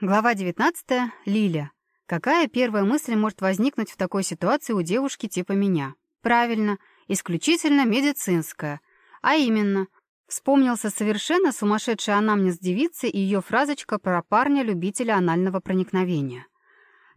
Глава 19. Лиля. Какая первая мысль может возникнуть в такой ситуации у девушки типа меня? Правильно, исключительно медицинская. А именно, вспомнился совершенно сумасшедший анамнез девицы и ее фразочка про парня-любителя анального проникновения.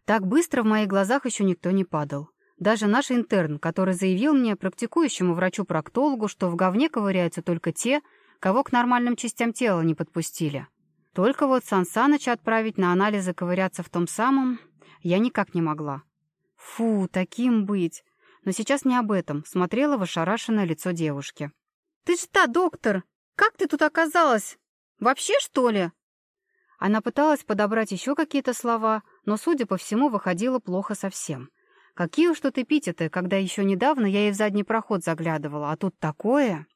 Так быстро в моих глазах еще никто не падал. Даже наш интерн, который заявил мне, практикующему врачу-проктологу, что в говне ковыряются только те, кого к нормальным частям тела не подпустили. Только вот Сансаныч отправить на анализы ковыряться в том самом я никак не могла. Фу, таким быть. Но сейчас не об этом. Смотрела в ошарашенное лицо девушки. «Ты же та, доктор! Как ты тут оказалась? Вообще, что ли?» Она пыталась подобрать еще какие-то слова, но, судя по всему, выходило плохо совсем. «Какие уж тут эпитеты, когда еще недавно я ей в задний проход заглядывала, а тут такое...»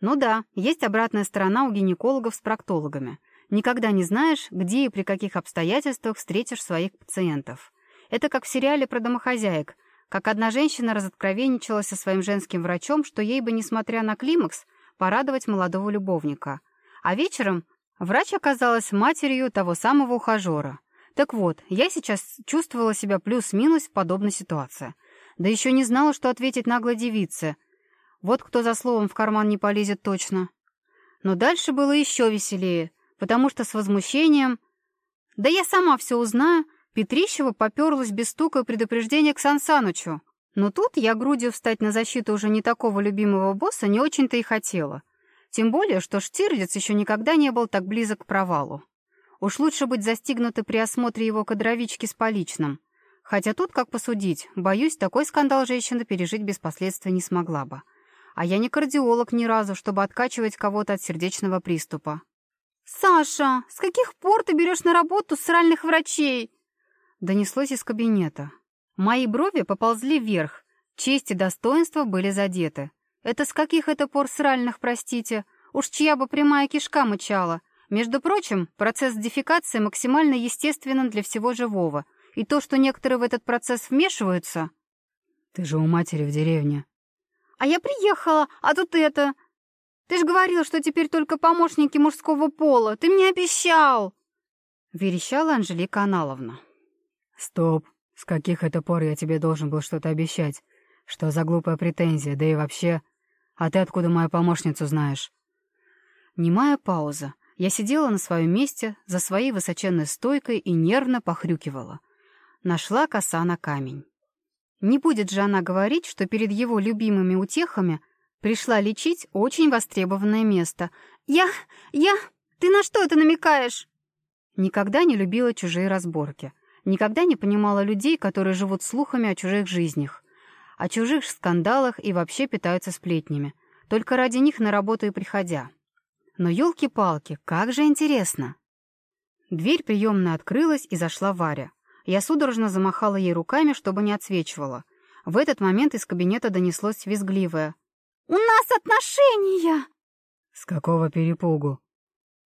«Ну да, есть обратная сторона у гинекологов с проктологами». Никогда не знаешь, где и при каких обстоятельствах встретишь своих пациентов. Это как в сериале про домохозяек, как одна женщина разоткровенничала со своим женским врачом, что ей бы, несмотря на климакс, порадовать молодого любовника. А вечером врач оказалась матерью того самого ухажера. Так вот, я сейчас чувствовала себя плюс-минус в подобной ситуации. Да еще не знала, что ответить наглой девице. Вот кто за словом в карман не полезет точно. Но дальше было еще веселее — потому что с возмущением «Да я сама все узнаю», Петрищева поперлась без стука и предупреждения к Сансанычу. Но тут я грудью встать на защиту уже не такого любимого босса не очень-то и хотела. Тем более, что Штирлиц еще никогда не был так близок к провалу. Уж лучше быть застигнутой при осмотре его кадровички с поличным. Хотя тут, как посудить, боюсь, такой скандал женщина пережить без последствий не смогла бы. А я не кардиолог ни разу, чтобы откачивать кого-то от сердечного приступа. «Саша, с каких пор ты берешь на работу сральных врачей?» Донеслось из кабинета. Мои брови поползли вверх, честь и достоинство были задеты. Это с каких это пор сральных, простите? Уж чья бы прямая кишка мычала. Между прочим, процесс дефекации максимально естественен для всего живого. И то, что некоторые в этот процесс вмешиваются... Ты же у матери в деревне. А я приехала, а тут это... Ты ж говорил, что теперь только помощники мужского пола. Ты мне обещал!» Верещала Анжелика Аналовна. «Стоп! С каких это пор я тебе должен был что-то обещать? Что за глупая претензия? Да и вообще... А ты откуда Пришла лечить очень востребованное место. «Я... я... Ты на что это намекаешь?» Никогда не любила чужие разборки. Никогда не понимала людей, которые живут слухами о чужих жизнях, о чужих скандалах и вообще питаются сплетнями. Только ради них на работу и приходя. Но елки-палки, как же интересно! Дверь приемная открылась, и зашла Варя. Я судорожно замахала ей руками, чтобы не отсвечивала. В этот момент из кабинета донеслось визгливое. «У нас отношения!» «С какого перепугу?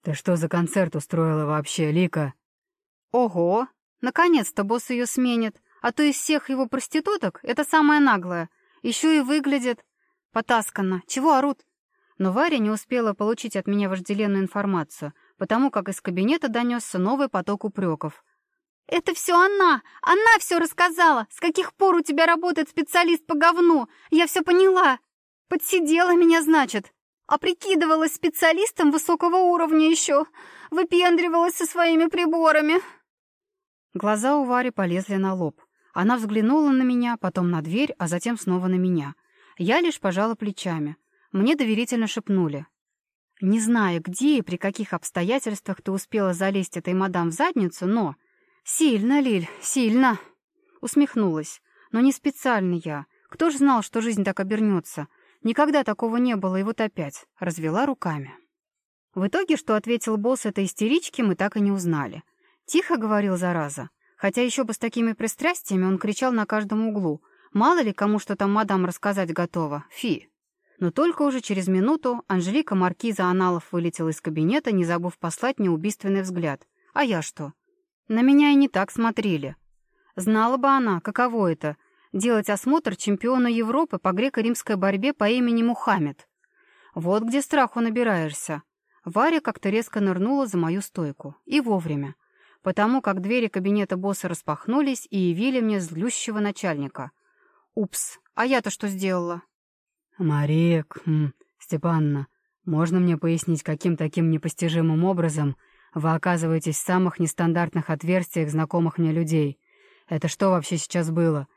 Ты что за концерт устроила вообще, Лика?» «Ого! Наконец-то босс ее сменит, а то из всех его проституток это самая наглая. Еще и выглядит потасканно. Чего орут?» Но Варя не успела получить от меня вожделенную информацию, потому как из кабинета донесся новый поток упреков. «Это все она! Она все рассказала! С каких пор у тебя работает специалист по говну? Я все поняла!» Подсидела меня, значит. А прикидывалась специалистом высокого уровня еще. Выпендривалась со своими приборами. Глаза у Вари полезли на лоб. Она взглянула на меня, потом на дверь, а затем снова на меня. Я лишь пожала плечами. Мне доверительно шепнули. «Не знаю, где и при каких обстоятельствах ты успела залезть этой мадам в задницу, но...» «Сильно, Лиль, сильно!» Усмехнулась. «Но не специально я. Кто ж знал, что жизнь так обернется? Никогда такого не было, и вот опять. Развела руками. В итоге, что ответил босс этой истерички, мы так и не узнали. Тихо говорил зараза. Хотя еще бы с такими пристрастиями он кричал на каждом углу. Мало ли кому что там мадам рассказать готова. Фи. Но только уже через минуту Анжелика Маркиза Аналов вылетела из кабинета, не забыв послать мне убийственный взгляд. А я что? На меня и не так смотрели. Знала бы она, каково это делать осмотр чемпиона Европы по греко-римской борьбе по имени Мухаммед. Вот где страху набираешься. Варя как-то резко нырнула за мою стойку. И вовремя. потому как двери кабинета босса распахнулись и явили мне злющего начальника. Упс, а я-то что сделала? «Мария хм, Степанна, можно мне пояснить, каким таким непостижимым образом вы оказываетесь в самых нестандартных отверстиях знакомых мне людей? Это что вообще сейчас было? Откуда вы знаете Анжелику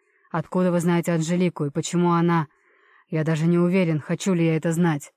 и почему она... Я даже не уверен, хочу ли я это знать».